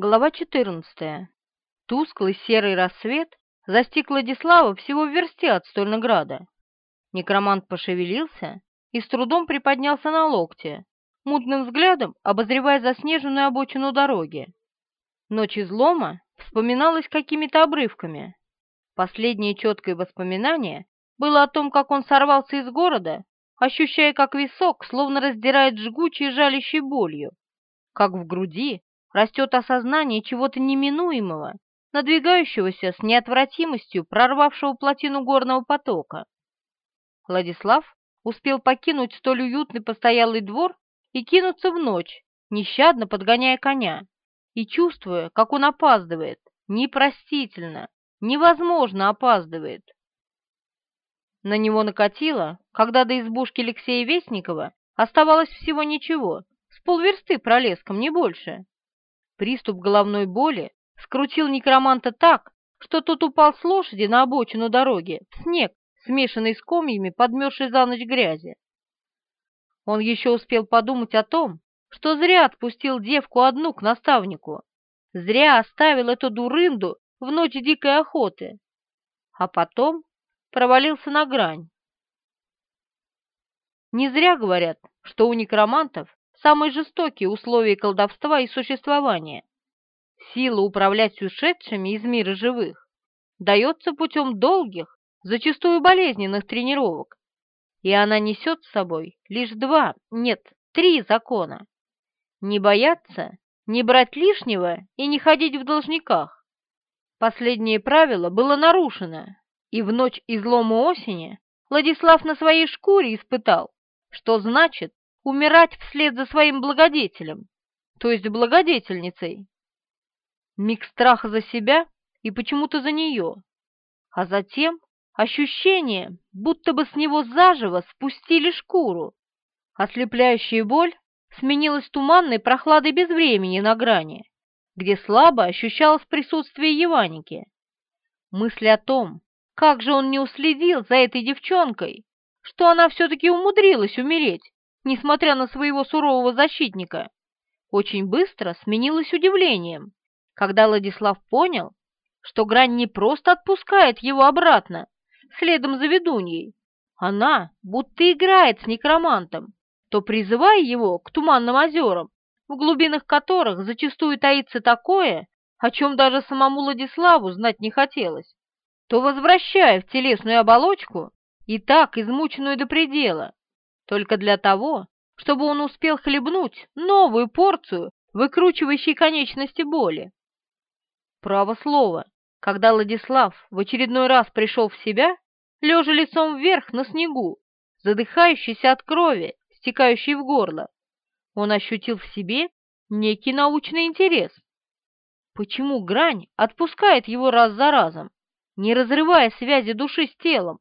Глава 14. Тусклый серый рассвет застиг Владислава всего в версте от Стольнограда. Некромант пошевелился и с трудом приподнялся на локте, мутным взглядом обозревая заснеженную обочину дороги. Ночь излома вспоминалась какими-то обрывками. Последнее четкое воспоминание было о том, как он сорвался из города, ощущая, как висок словно раздирает жгучей жалящей болью, как в груди растет осознание чего-то неминуемого, надвигающегося с неотвратимостью прорвавшего плотину горного потока. Владислав успел покинуть столь уютный постоялый двор и кинуться в ночь, нещадно подгоняя коня, и чувствуя, как он опаздывает, непростительно, невозможно опаздывает. На него накатило, когда до избушки Алексея Вестникова оставалось всего ничего, с полверсты пролеском, не больше. Приступ головной боли скрутил некроманта так, что тот упал с лошади на обочину дороги, в снег, смешанный с комьями подмерзшей за ночь грязи. Он еще успел подумать о том, что зря отпустил девку одну к наставнику, зря оставил эту дурынду в ночь дикой охоты, а потом провалился на грань. Не зря говорят, что у некромантов самые жестокие условия колдовства и существования. Сила управлять ушедшими из мира живых дается путем долгих, зачастую болезненных тренировок, и она несет с собой лишь два, нет, три закона. Не бояться, не брать лишнего и не ходить в должниках. Последнее правило было нарушено, и в ночь излома осени Владислав на своей шкуре испытал, что значит умирать вслед за своим благодетелем, то есть благодетельницей. Миг страха за себя и почему-то за нее, а затем ощущение, будто бы с него заживо спустили шкуру. Ослепляющая боль сменилась туманной прохладой безвремени на грани, где слабо ощущалось присутствие Еваники. Мысли о том, как же он не уследил за этой девчонкой, что она все-таки умудрилась умереть, несмотря на своего сурового защитника, очень быстро сменилось удивлением, когда Владислав понял, что Грань не просто отпускает его обратно, следом за ведуньей. Она будто играет с некромантом, то призывая его к туманным озерам, в глубинах которых зачастую таится такое, о чем даже самому Владиславу знать не хотелось, то возвращая в телесную оболочку и так измученную до предела, только для того, чтобы он успел хлебнуть новую порцию выкручивающей конечности боли. Право слово, когда Владислав в очередной раз пришел в себя, лежа лицом вверх на снегу, задыхающийся от крови, стекающей в горло, он ощутил в себе некий научный интерес. Почему грань отпускает его раз за разом, не разрывая связи души с телом?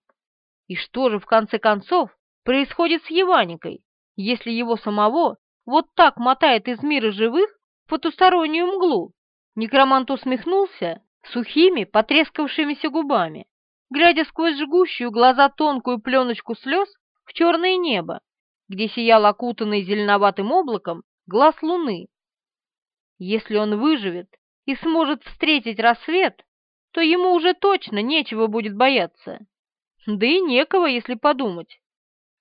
И что же, в конце концов, происходит с Еваникой, если его самого вот так мотает из мира живых в потустороннюю мглу? Некромант усмехнулся сухими, потрескавшимися губами, глядя сквозь жгущую глаза тонкую пленочку слез в черное небо, где сиял окутанный зеленоватым облаком глаз луны. Если он выживет и сможет встретить рассвет, то ему уже точно нечего будет бояться. Да и некого, если подумать.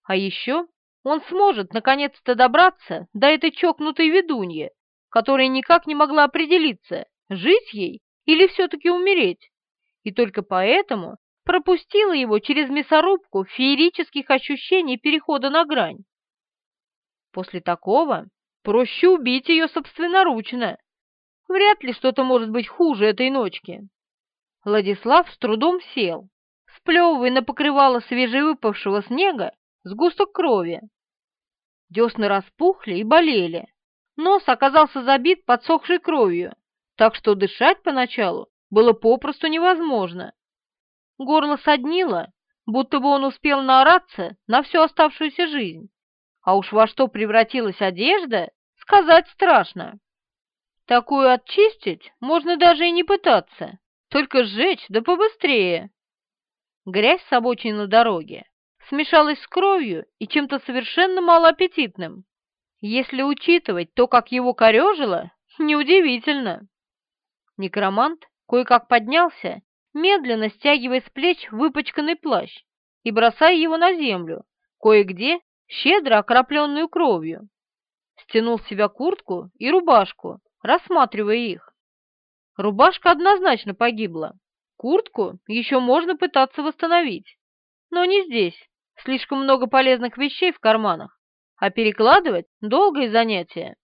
А еще он сможет наконец-то добраться до этой чокнутой ведуньи, которая никак не могла определиться, жить ей или все-таки умереть, и только поэтому пропустила его через мясорубку феерических ощущений перехода на грань. После такого проще убить ее собственноручно. Вряд ли что-то может быть хуже этой ночки. Владислав с трудом сел, сплевывая на покрывало свежевыпавшего снега сгусток крови. Десны распухли и болели. Нос оказался забит подсохшей кровью, так что дышать поначалу было попросту невозможно. Горло соднило, будто бы он успел наораться на всю оставшуюся жизнь. А уж во что превратилась одежда, сказать страшно. Такую очистить можно даже и не пытаться, только сжечь да побыстрее. Грязь с обочины дороги смешалась с кровью и чем-то совершенно малоаппетитным. Если учитывать то, как его корежило, неудивительно. Некромант кое-как поднялся, медленно стягивая с плеч выпачканный плащ и бросая его на землю, кое-где щедро окропленную кровью. Стянул с себя куртку и рубашку, рассматривая их. Рубашка однозначно погибла. Куртку еще можно пытаться восстановить. Но не здесь. Слишком много полезных вещей в карманах. А перекладывать — долгое занятие.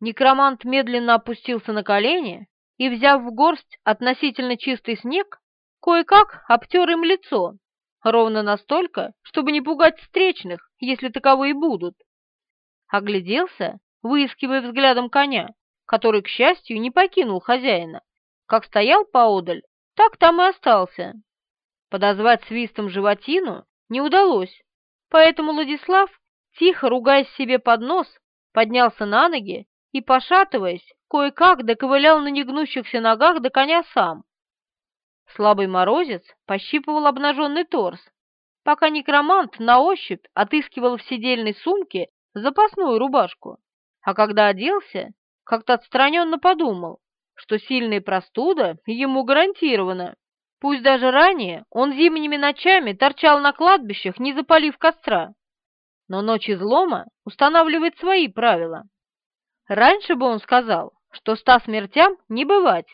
Некромант медленно опустился на колени и, взяв в горсть относительно чистый снег, кое-как обтер им лицо, ровно настолько, чтобы не пугать встречных, если таковые будут. Огляделся, выискивая взглядом коня, который, к счастью, не покинул хозяина. Как стоял поодаль, так там и остался. Подозвать свистом животину не удалось, поэтому Владислав, тихо ругаясь себе под нос, поднялся на ноги и, пошатываясь, кое-как доковылял на негнущихся ногах до коня сам. Слабый морозец пощипывал обнаженный торс, пока некромант на ощупь отыскивал в сидельной сумке запасную рубашку, а когда оделся, как-то отстраненно подумал, что сильная простуда ему гарантирована. Пусть даже ранее он зимними ночами торчал на кладбищах, не запалив костра. Но ночь излома устанавливает свои правила. Раньше бы он сказал, что ста смертям не бывать.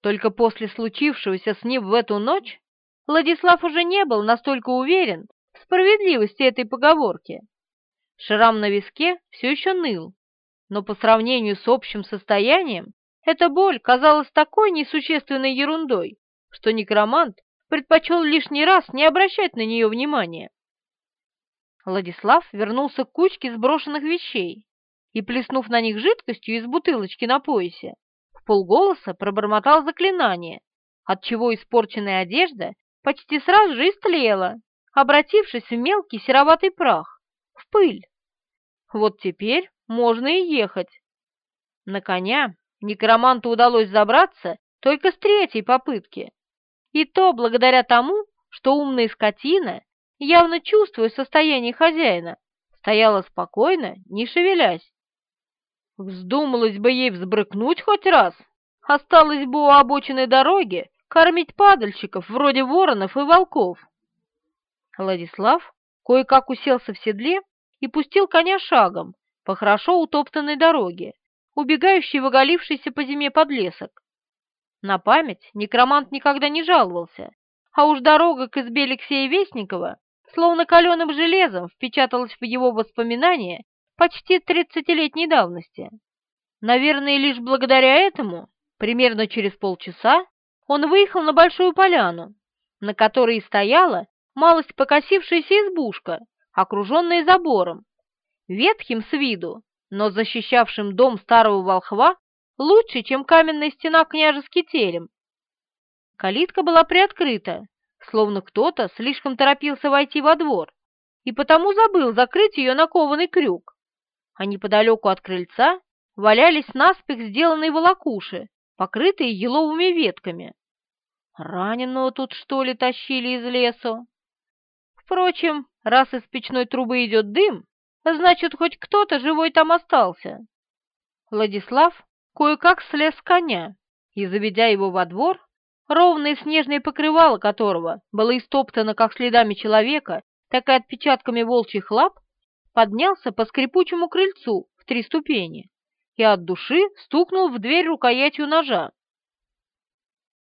Только после случившегося с ним в эту ночь Владислав уже не был настолько уверен в справедливости этой поговорки. Шрам на виске все еще ныл, но по сравнению с общим состоянием эта боль казалась такой несущественной ерундой, что некромант предпочел лишний раз не обращать на нее внимания. Владислав вернулся к кучке сброшенных вещей и, плеснув на них жидкостью из бутылочки на поясе, в полголоса пробормотал заклинание, отчего испорченная одежда почти сразу же истлела, обратившись в мелкий сероватый прах, в пыль. Вот теперь можно и ехать. На коня некроманту удалось забраться только с третьей попытки, и то благодаря тому, что умная скотина, явно чувствуя состояние хозяина, стояла спокойно, не шевелясь. Вздумалось бы ей взбрыкнуть хоть раз, осталось бы у обочины дороги кормить падальщиков вроде воронов и волков. Владислав кое-как уселся в седле и пустил коня шагом по хорошо утоптанной дороге, убегающей в оголившийся по зиме подлесок. На память некромант никогда не жаловался, а уж дорога к избе Алексея Вестникова словно каленым железом впечаталась в его воспоминания почти тридцатилетней давности. Наверное, лишь благодаря этому, примерно через полчаса, он выехал на большую поляну, на которой стояла малость покосившаяся избушка, окруженная забором, ветхим с виду, но защищавшим дом старого волхва лучше, чем каменная стена княжеский терем. Калитка была приоткрыта, словно кто-то слишком торопился войти во двор, и потому забыл закрыть ее на кованый крюк. А неподалеку от крыльца валялись наспех сделанные волокуши, покрытые еловыми ветками. Раненого тут, что ли, тащили из лесу? Впрочем, раз из печной трубы идет дым, значит, хоть кто-то живой там остался. Владислав кое-как слез с коня и, заведя его во двор, ровное снежное покрывало которого было истоптано как следами человека, так и отпечатками волчьих лап, поднялся по скрипучему крыльцу в три ступени и от души стукнул в дверь рукоятью ножа.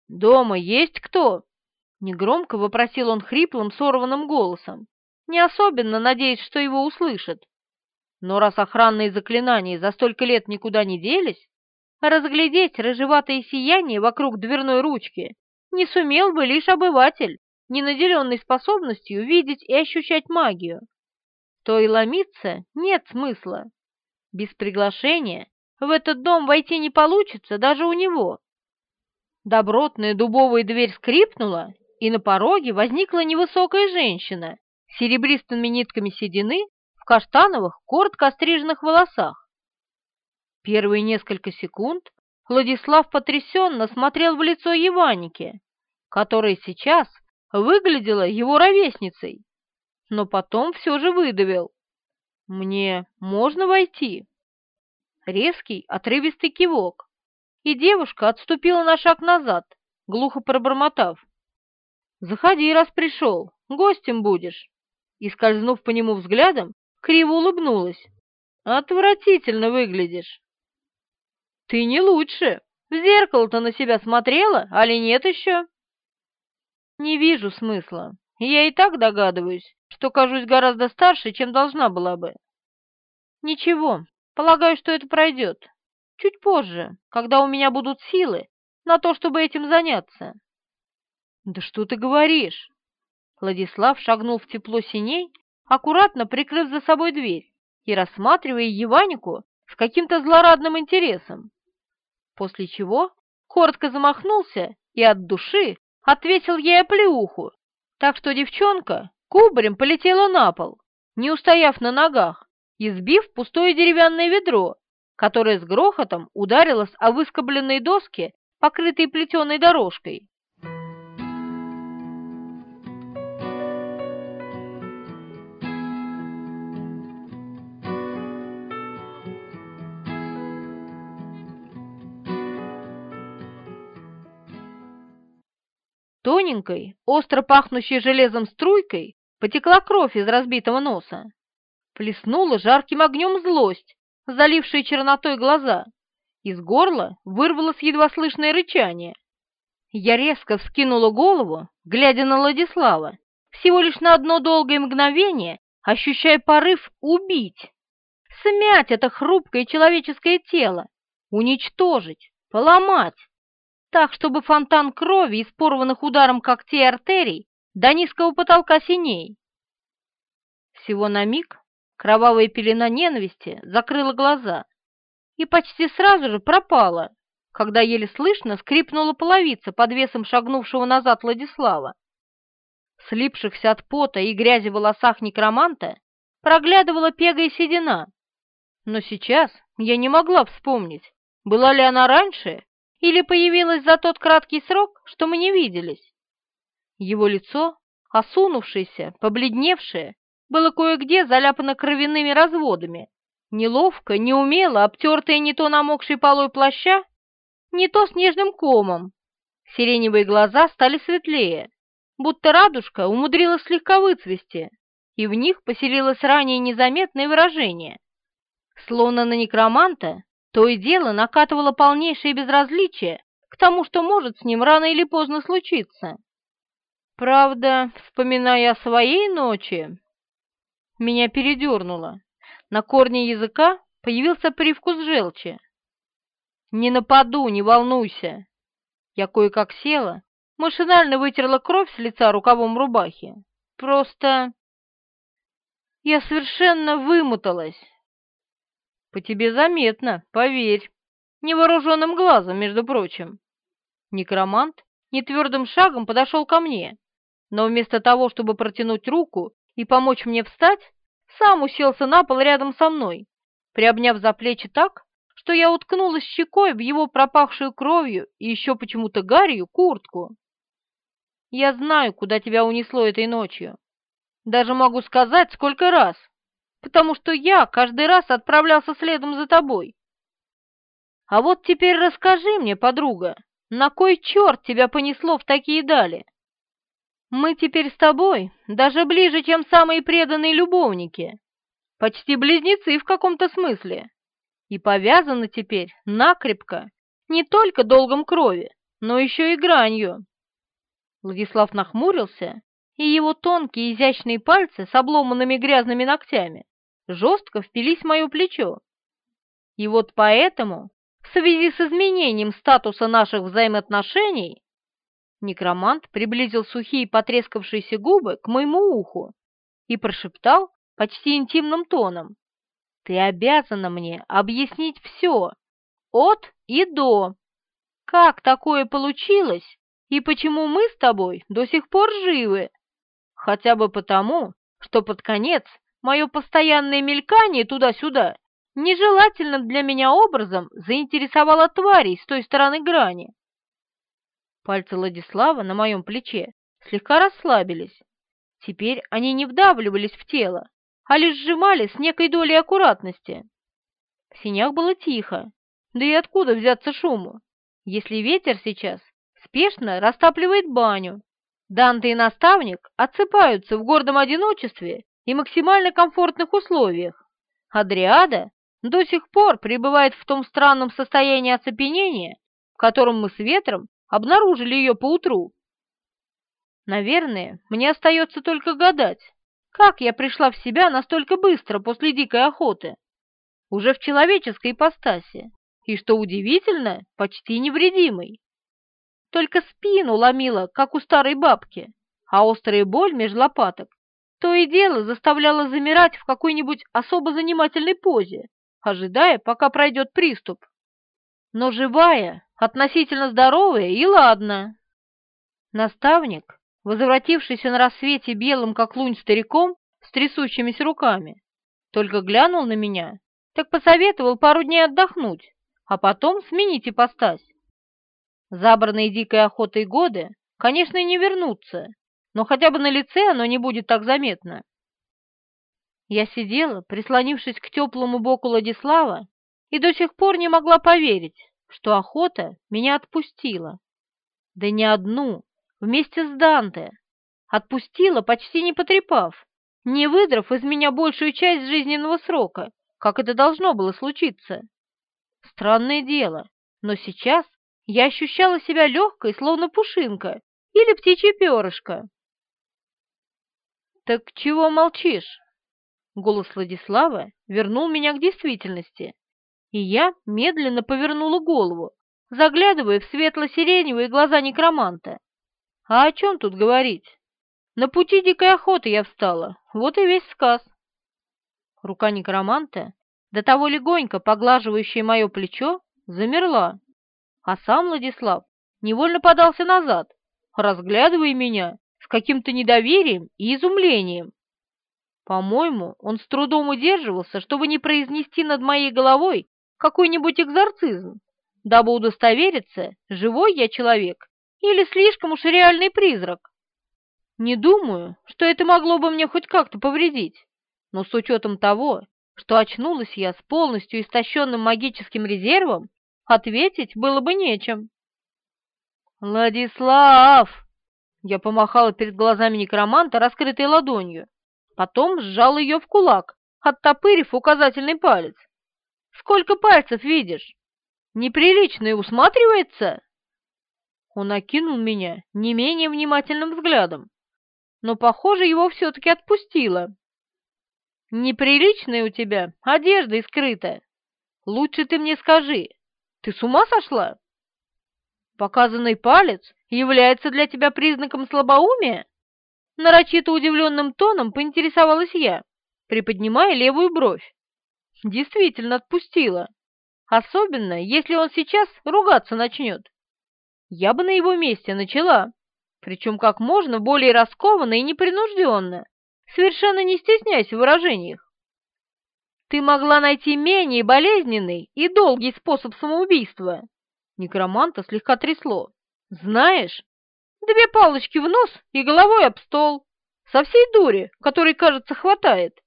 «Дома есть кто?» — негромко вопросил он хриплым, сорванным голосом, не особенно надеясь, что его услышат. Но раз охранные заклинания за столько лет никуда не делись, разглядеть рыжеватое сияние вокруг дверной ручки не сумел бы лишь обыватель, не наделенный способностью видеть и ощущать магию. То и ломиться нет смысла. Без приглашения в этот дом войти не получится даже у него. Добротная дубовая дверь скрипнула, и на пороге возникла невысокая женщина с серебристыми нитками седины в каштановых, коротко остриженных волосах. Первые несколько секунд Владислав потрясенно смотрел в лицо Еваники, которая сейчас выглядела его ровесницей, но потом все же выдавил. «Мне можно войти?» Резкий, отрывистый кивок, и девушка отступила на шаг назад, глухо пробормотав. «Заходи, раз пришел, гостем будешь!» И, скользнув по нему взглядом, криво улыбнулась. «Отвратительно выглядишь!» «Ты не лучше! В зеркало-то на себя смотрела, али нет еще?» «Не вижу смысла. Я и так догадываюсь, что кажусь гораздо старше, чем должна была бы». «Ничего, полагаю, что это пройдет. Чуть позже, когда у меня будут силы на то, чтобы этим заняться». «Да что ты говоришь?» Владислав шагнул в тепло синей, аккуратно прикрыв за собой дверь и рассматривая Еванику с каким-то злорадным интересом. После чего коротко замахнулся и от души ответил ей оплеуху, так что девчонка кубарем полетела на пол, не устояв на ногах, избив пустое деревянное ведро, которое с грохотом ударилось о выскобленные доски, покрытые плетеной дорожкой. Тоненькой, остро пахнущей железом струйкой потекла кровь из разбитого носа. Плеснула жарким огнем злость, залившая чернотой глаза. Из горла вырвалось едва слышное рычание. Я резко вскинула голову, глядя на Владислава, всего лишь на одно долгое мгновение, ощущая порыв убить, смять это хрупкое человеческое тело, уничтожить, поломать так, чтобы фонтан крови из порванных ударом когтей артерий до низкого потолка синей. Всего на миг кровавая пелена ненависти закрыла глаза и почти сразу же пропала, когда еле слышно скрипнула половица под весом шагнувшего назад Владислава. Слипшихся от пота и грязи в волосах некроманта проглядывала пегая седина, но сейчас я не могла вспомнить, была ли она раньше или появилась за тот краткий срок, что мы не виделись? Его лицо, осунувшееся, побледневшее, было кое-где заляпано кровяными разводами, неловко, неумело обтертое не то намокшей полой плаща, не то снежным комом. Сиреневые глаза стали светлее, будто радужка умудрилась слегка выцвести, и в них поселилось ранее незаметное выражение. Словно на некроманта то и дело накатывало полнейшее безразличие к тому, что может с ним рано или поздно случиться. Правда, вспоминая о своей ночи, меня передернуло. На корне языка появился привкус желчи. «Не нападу, не волнуйся!» Я кое-как села, машинально вытерла кровь с лица рукавом рубахи. Просто... Я совершенно вымоталась. По тебе заметно, поверь. Невооруженным глазом, между прочим. Некромант нетвердым шагом подошел ко мне, но вместо того, чтобы протянуть руку и помочь мне встать, сам уселся на пол рядом со мной, приобняв за плечи так, что я уткнулась щекой в его пропахшую кровью и еще почему-то гарью куртку. Я знаю, куда тебя унесло этой ночью. Даже могу сказать, сколько раз потому что я каждый раз отправлялся следом за тобой. А вот теперь расскажи мне, подруга, на кой черт тебя понесло в такие дали? Мы теперь с тобой даже ближе, чем самые преданные любовники, почти близнецы в каком-то смысле, и повязаны теперь накрепко не только долгом крови, но еще и гранью. Владислав нахмурился, и его тонкие изящные пальцы с обломанными грязными ногтями жестко впились в мое плечо. И вот поэтому, в связи с изменением статуса наших взаимоотношений, некромант приблизил сухие потрескавшиеся губы к моему уху и прошептал почти интимным тоном. «Ты обязана мне объяснить все, от и до. Как такое получилось и почему мы с тобой до сих пор живы? Хотя бы потому, что под конец мое постоянное мелькание туда-сюда нежелательно для меня образом заинтересовало тварей с той стороны грани. Пальцы Владислава на моем плече слегка расслабились. Теперь они не вдавливались в тело, а лишь сжимали с некой долей аккуратности. В синях было тихо, да и откуда взяться шуму, если ветер сейчас спешно растапливает баню, Данте и наставник отсыпаются в гордом одиночестве и максимально комфортных условиях. Адриада до сих пор пребывает в том странном состоянии оцепенения, в котором мы с ветром обнаружили ее поутру. Наверное, мне остается только гадать, как я пришла в себя настолько быстро после дикой охоты, уже в человеческой ипостаси, и, что удивительно, почти невредимой. Только спину ломила, как у старой бабки, а острая боль меж лопаток то и дело заставляла замирать в какой-нибудь особо занимательной позе, ожидая, пока пройдет приступ. Но живая, относительно здоровая и ладно. Наставник, возвратившийся на рассвете белым, как лунь, стариком с трясущимися руками, только глянул на меня, так посоветовал пару дней отдохнуть, а потом сменить ипостась. Забранные дикой охотой годы, конечно, не вернутся, но хотя бы на лице оно не будет так заметно. Я сидела, прислонившись к теплому боку Владислава, и до сих пор не могла поверить, что охота меня отпустила. Да не одну, вместе с Данте. Отпустила, почти не потрепав, не выдрав из меня большую часть жизненного срока, как это должно было случиться. Странное дело, но сейчас я ощущала себя легкой, словно пушинка или птичье перышко. «Так чего молчишь?» Голос Владислава вернул меня к действительности, и я медленно повернула голову, заглядывая в светло-сиреневые глаза некроманта. «А о чем тут говорить? На пути дикой охоты я встала, вот и весь сказ». Рука некроманта, до того легонько поглаживающая мое плечо, замерла, а сам Владислав невольно подался назад, разглядывая меня каким-то недоверием и изумлением. По-моему, он с трудом удерживался, чтобы не произнести над моей головой какой-нибудь экзорцизм, дабы удостовериться, живой я человек или слишком уж реальный призрак. Не думаю, что это могло бы мне хоть как-то повредить, но с учетом того, что очнулась я с полностью истощенным магическим резервом, ответить было бы нечем. «Владислав!» Я помахала перед глазами некроманта раскрытой ладонью, потом сжал ее в кулак, оттопырив указательный палец. «Сколько пальцев видишь? Неприлично и усматривается?» Он окинул меня не менее внимательным взглядом, но, похоже, его все-таки отпустило. «Неприличная у тебя одежда и скрыта. Лучше ты мне скажи, ты с ума сошла?» Показанный палец является для тебя признаком слабоумия?» Нарочито удивленным тоном поинтересовалась я, приподнимая левую бровь. Действительно отпустила. Особенно, если он сейчас ругаться начнет. Я бы на его месте начала, причем как можно более раскованно и непринужденно, совершенно не стесняясь в выражениях. Ты могла найти менее болезненный и долгий способ самоубийства. Некроманта слегка трясло. Знаешь, две палочки в нос и головой об стол. Со всей дури, которой, кажется, хватает.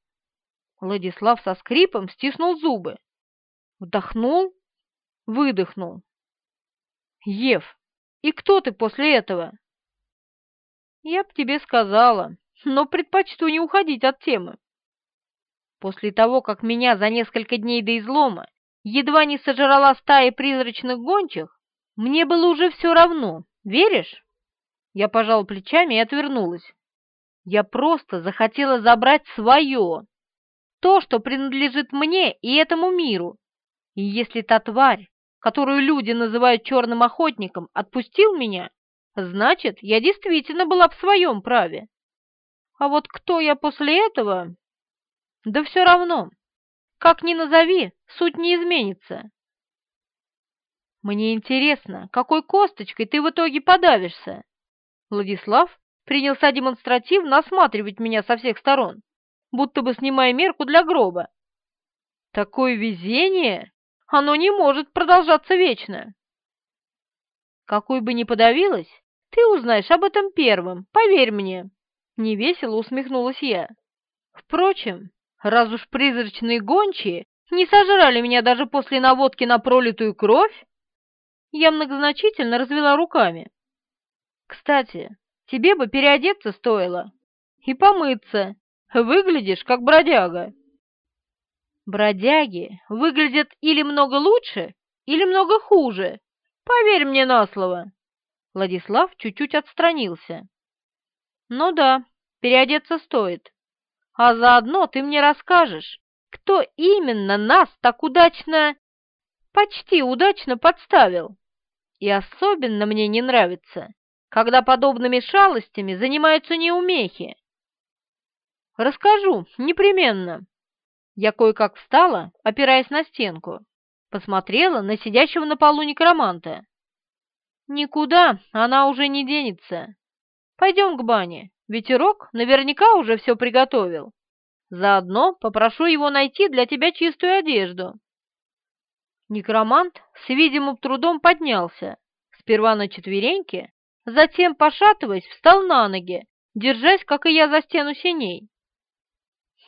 Владислав со скрипом стиснул зубы. Вдохнул, выдохнул. Ев, и кто ты после этого? Я б тебе сказала, но предпочту не уходить от темы. После того, как меня за несколько дней до излома едва не сожрала стая призрачных гончих, мне было уже все равно, веришь? Я пожал плечами и отвернулась. Я просто захотела забрать свое, то, что принадлежит мне и этому миру. И если та тварь, которую люди называют черным охотником, отпустил меня, значит, я действительно была в своем праве. А вот кто я после этого? Да все равно. Как ни назови, суть не изменится. Мне интересно, какой косточкой ты в итоге подавишься? Владислав принялся демонстративно осматривать меня со всех сторон, будто бы снимая мерку для гроба. Такое везение! Оно не может продолжаться вечно. Какой бы ни подавилась, ты узнаешь об этом первым, поверь мне. Невесело усмехнулась я. Впрочем, раз уж призрачные гончие не сожрали меня даже после наводки на пролитую кровь, Я многозначительно развела руками. Кстати, тебе бы переодеться стоило и помыться. Выглядишь как бродяга. Бродяги выглядят или много лучше, или много хуже. Поверь мне на слово. Владислав чуть-чуть отстранился. Ну да, переодеться стоит. А заодно ты мне расскажешь, кто именно нас так удачно, почти удачно подставил. И особенно мне не нравится, когда подобными шалостями занимаются неумехи. Расскажу, непременно. Я кое-как встала, опираясь на стенку, посмотрела на сидящего на полу некроманта. Никуда она уже не денется. Пойдем к бане, ветерок наверняка уже все приготовил. Заодно попрошу его найти для тебя чистую одежду. Некромант с видимым трудом поднялся, сперва на четвереньки, затем, пошатываясь, встал на ноги, держась, как и я, за стену синей.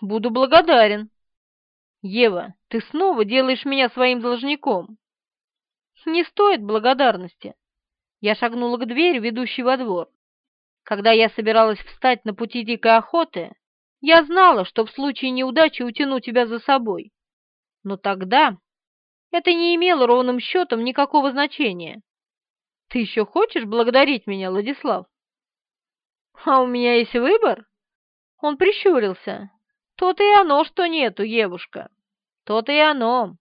«Буду благодарен», «Ева, ты снова делаешь меня своим должником!» «Не стоит благодарности!» Я шагнула к двери, ведущей во двор. Когда я собиралась встать на пути дикой охоты, я знала, что в случае неудачи утяну тебя за собой. Но тогда это не имело ровным счетом никакого значения. Ты еще хочешь благодарить меня, Владислав? А у меня есть выбор? Он прищурился. То-то и оно, что нету, Евушка. То-то и оно.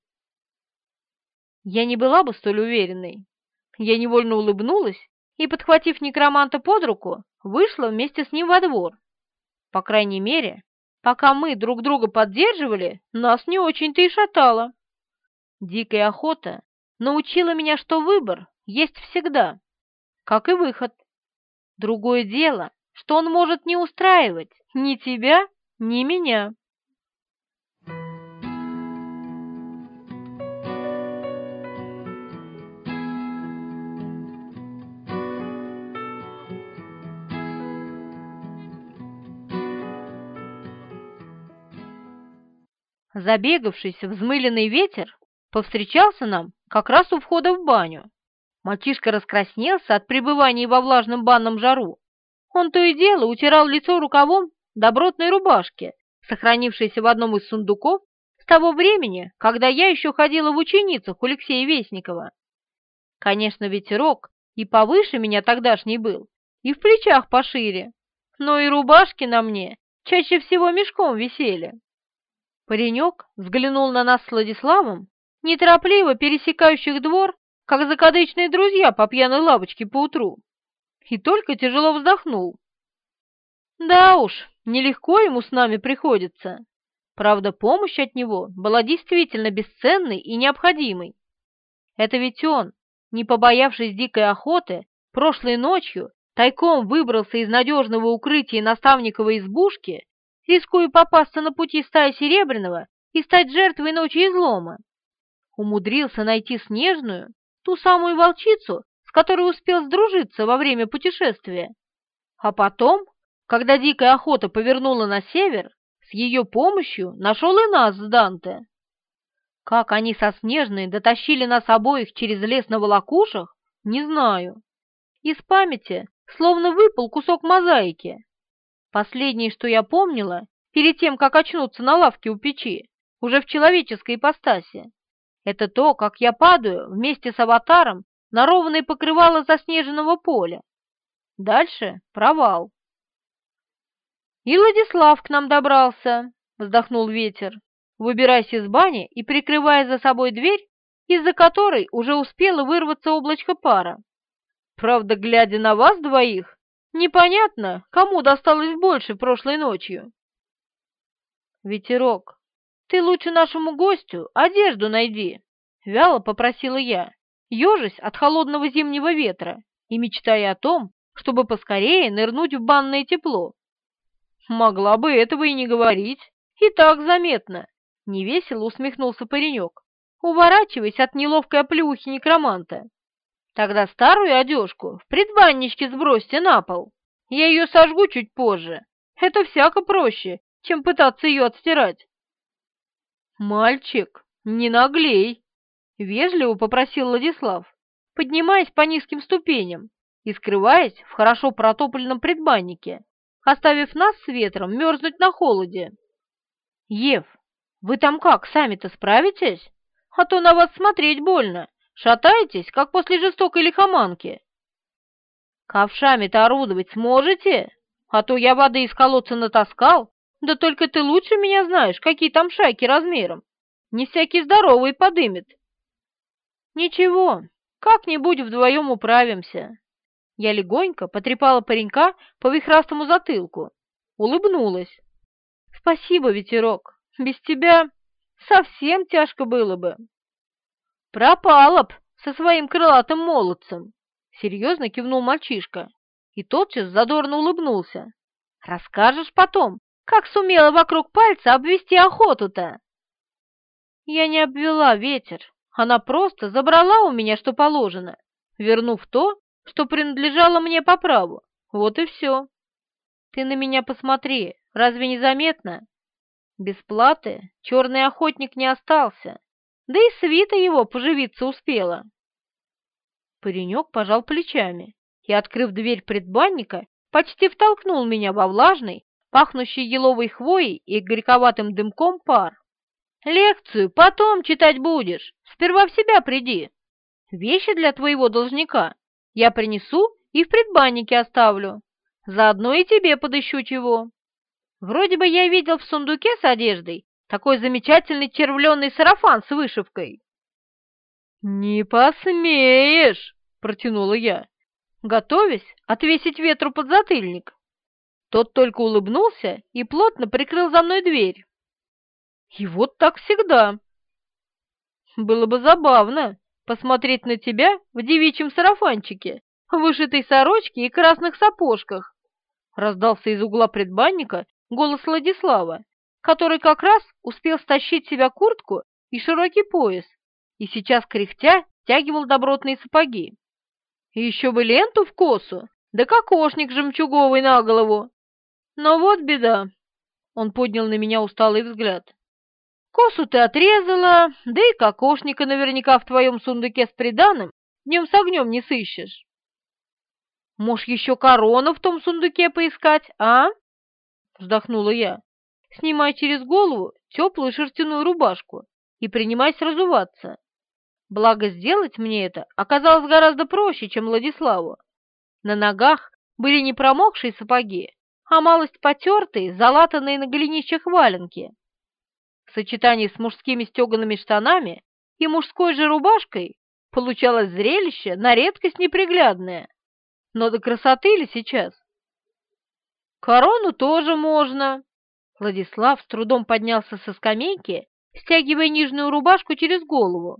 Я не была бы столь уверенной. Я невольно улыбнулась и, подхватив некроманта под руку, вышла вместе с ним во двор. По крайней мере, пока мы друг друга поддерживали, нас не очень-то и шатало. Дикая охота научила меня, что выбор есть всегда, как и выход. Другое дело, что он может не устраивать ни тебя, ни меня. Забегавшийся взмыленный ветер повстречался нам как раз у входа в баню. Мальчишка раскраснелся от пребывания во влажном банном жару. Он то и дело утирал лицо рукавом добротной рубашки, сохранившейся в одном из сундуков с того времени, когда я еще ходила в ученицах у Алексея Вестникова. Конечно, ветерок и повыше меня тогдашний был, и в плечах пошире, но и рубашки на мне чаще всего мешком висели. Паренек взглянул на нас с Владиславом, неторопливо пересекающих двор, как закадычные друзья по пьяной лавочке поутру, и только тяжело вздохнул. Да уж, нелегко ему с нами приходится. Правда, помощь от него была действительно бесценной и необходимой. Это ведь он, не побоявшись дикой охоты, прошлой ночью тайком выбрался из надежного укрытия наставниковой избушки рискуя попасться на пути стаи Серебряного и стать жертвой ночи излома. Умудрился найти Снежную, ту самую волчицу, с которой успел сдружиться во время путешествия. А потом, когда дикая охота повернула на север, с ее помощью нашел и нас с Данте. Как они со Снежной дотащили нас обоих через лес на волокушах, не знаю. Из памяти словно выпал кусок мозаики. Последнее, что я помнила, перед тем, как очнуться на лавке у печи, уже в человеческой ипостаси, это то, как я падаю вместе с аватаром на ровное покрывало заснеженного поля. Дальше провал. «И Владислав к нам добрался», — вздохнул ветер, выбираясь из бани и прикрывая за собой дверь, из-за которой уже успело вырваться облачко пара. Правда, глядя на вас двоих, Непонятно, кому досталось больше прошлой ночью. Ветерок, ты лучше нашему гостю одежду найди, вяло попросила я, ежась от холодного зимнего ветра и мечтая о том, чтобы поскорее нырнуть в банное тепло. Могла бы этого и не говорить, и так заметно, невесело усмехнулся паренек, уворачиваясь от неловкой оплюхи некроманта. Тогда старую одежку в предбанничке сбросьте на пол. Я ее сожгу чуть позже. Это всяко проще, чем пытаться ее отстирать. Мальчик, не наглей, вежливо попросил Владислав, поднимаясь по низким ступеням и скрываясь в хорошо протопленном предбаннике, оставив нас с ветром мерзнуть на холоде. «Ев, вы там как, сами-то справитесь? А то на вас смотреть больно, шатаетесь, как после жестокой лихоманки». «Ковшами-то орудовать сможете? А то я воды из колодца натаскал, да только ты лучше меня знаешь, какие там шайки размером. Не всякий здоровый подымет». «Ничего, как-нибудь вдвоем управимся». Я легонько потрепала паренька по вихрастому затылку, улыбнулась. «Спасибо, ветерок, без тебя совсем тяжко было бы». «Пропала б со своим крылатым молодцем», — серьезно кивнул мальчишка и тотчас задорно улыбнулся. «Расскажешь потом, как сумела вокруг пальца обвести охоту-то?» Я не обвела ветер, она просто забрала у меня, что положено, вернув то, что принадлежало мне по праву. Вот и все. Ты на меня посмотри, разве не заметно? Без платы черный охотник не остался, да и свита его поживиться успела. Паренек пожал плечами и, открыв дверь предбанника, почти втолкнул меня во влажный, пахнущий еловой хвоей и горьковатым дымком пар. Лекцию потом читать будешь, сперва в себя приди. Вещи для твоего должника я принесу и в предбаннике оставлю. Заодно и тебе подыщу чего. Вроде бы я видел в сундуке с одеждой такой замечательный червленый сарафан с вышивкой. «Не посмеешь!» — протянула я, готовясь отвесить ветру под затыльник. Тот только улыбнулся и плотно прикрыл за мной дверь. И вот так всегда. Было бы забавно посмотреть на тебя в девичьем сарафанчике, вышитой сорочке и красных сапожках. Раздался из угла предбанника голос Владислава, который как раз успел стащить себя куртку и широкий пояс, и сейчас, кряхтя, тягивал добротные сапоги. И еще бы ленту в косу, да кокошник жемчуговый на голову. Но вот беда. Он поднял на меня усталый взгляд. Косу ты отрезала, да и кокошника наверняка в твоем сундуке с приданым днем с огнем не сыщешь. Можешь еще корону в том сундуке поискать, а? Вздохнула я, снимая через голову теплую шерстяную рубашку и принимаясь разуваться. Благо, сделать мне это оказалось гораздо проще, чем Владиславу. На ногах были не промокшие сапоги, а малость потертые, залатанные на голенищах валенки в сочетании с мужскими стегаными штанами и мужской же рубашкой получалось зрелище на редкость неприглядное. Но до красоты ли сейчас? Корону тоже можно. Владислав с трудом поднялся со скамейки, стягивая нижнюю рубашку через голову.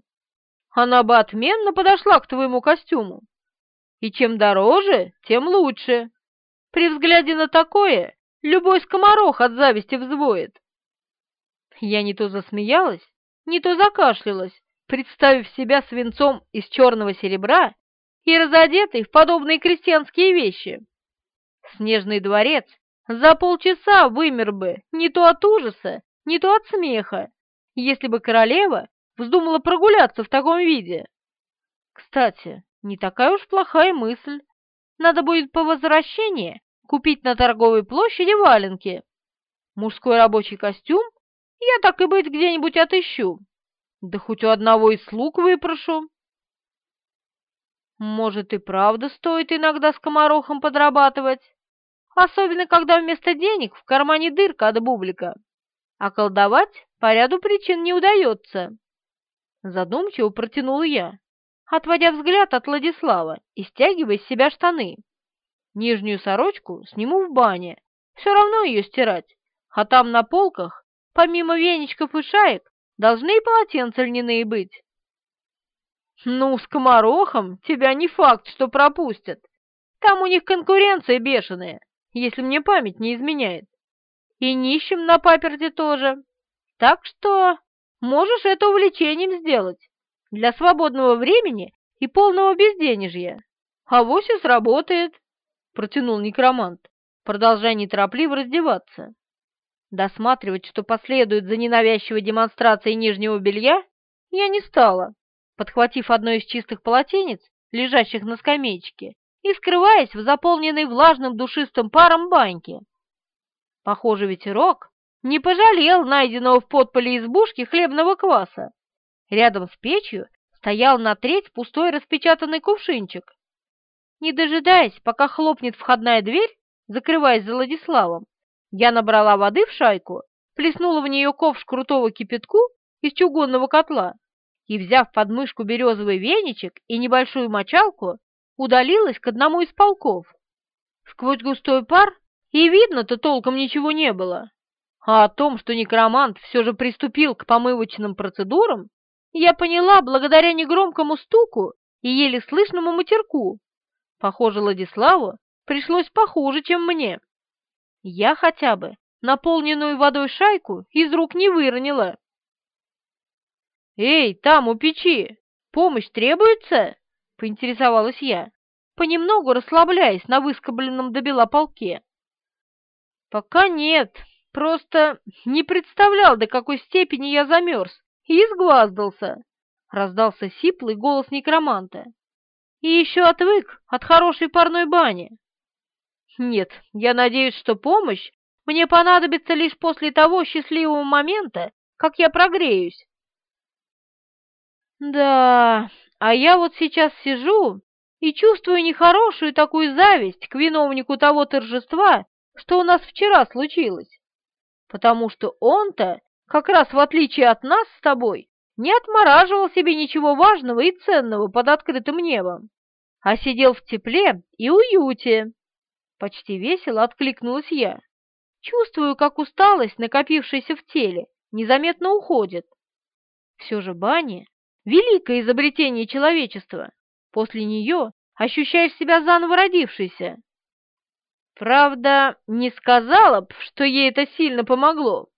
Она бы отменно подошла к твоему костюму. И чем дороже, тем лучше. При взгляде на такое любой скоморох от зависти взвоет. Я не то засмеялась, не то закашлялась, представив себя свинцом из черного серебра и разодетой в подобные крестьянские вещи. Снежный дворец за полчаса вымер бы не то от ужаса, не то от смеха, если бы королева вздумала прогуляться в таком виде. Кстати, не такая уж плохая мысль. Надо будет по возвращении купить на торговой площади валенки, мужской рабочий костюм я так и быть где-нибудь отыщу. Да хоть у одного из слуг выпрошу. Может, и правда стоит иногда с комарохом подрабатывать, особенно когда вместо денег в кармане дырка от бублика, а колдовать по ряду причин не удается. Задумчиво протянул я, отводя взгляд от Владислава и стягивая с себя штаны. Нижнюю сорочку сниму в бане, все равно ее стирать, а там на полках Помимо веничков и шаек, должны и полотенца льняные быть. Ну, с комарохом тебя не факт, что пропустят. Там у них конкуренция бешеная, если мне память не изменяет. И нищим на паперте тоже. Так что можешь это увлечением сделать для свободного времени и полного безденежья. А и сработает, протянул некромант, продолжая неторопливо раздеваться. Досматривать, что последует за ненавязчивой демонстрацией нижнего белья, я не стала. Подхватив одно из чистых полотенец, лежащих на скамеечке, и скрываясь в заполненной влажным душистым паром баньке. Похоже, ветерок не пожалел найденного в подполе избушки хлебного кваса. Рядом с печью стоял на треть пустой распечатанный кувшинчик. Не дожидаясь, пока хлопнет входная дверь, закрываясь за Владиславом, я набрала воды в шайку, плеснула в нее ковш крутого кипятку из чугунного котла и, взяв под мышку березовый веничек и небольшую мочалку, удалилась к одному из полков. Сквозь густой пар и видно-то толком ничего не было. А о том, что некромант все же приступил к помывочным процедурам, я поняла благодаря негромкому стуку и еле слышному матерку. Похоже, Владиславу пришлось похуже, чем мне. Я хотя бы наполненную водой шайку из рук не выронила. «Эй, там, у печи, помощь требуется?» — поинтересовалась я, понемногу расслабляясь на выскобленном до бела полке. «Пока нет, просто не представлял, до какой степени я замерз и изгваздался», — раздался сиплый голос некроманта. «И еще отвык от хорошей парной бани». «Нет, я надеюсь, что помощь мне понадобится лишь после того счастливого момента, как я прогреюсь». «Да, а я вот сейчас сижу и чувствую нехорошую такую зависть к виновнику того торжества, что у нас вчера случилось, потому что он-то как раз в отличие от нас с тобой, не отмораживал себе ничего важного и ценного под открытым небом, а сидел в тепле и уюте. Почти весело откликнулась я. Чувствую, как усталость, накопившаяся в теле, незаметно уходит. Все же баня — великое изобретение человечества. После нее ощущаешь себя заново родившейся. Правда, не сказала б, что ей это сильно помогло.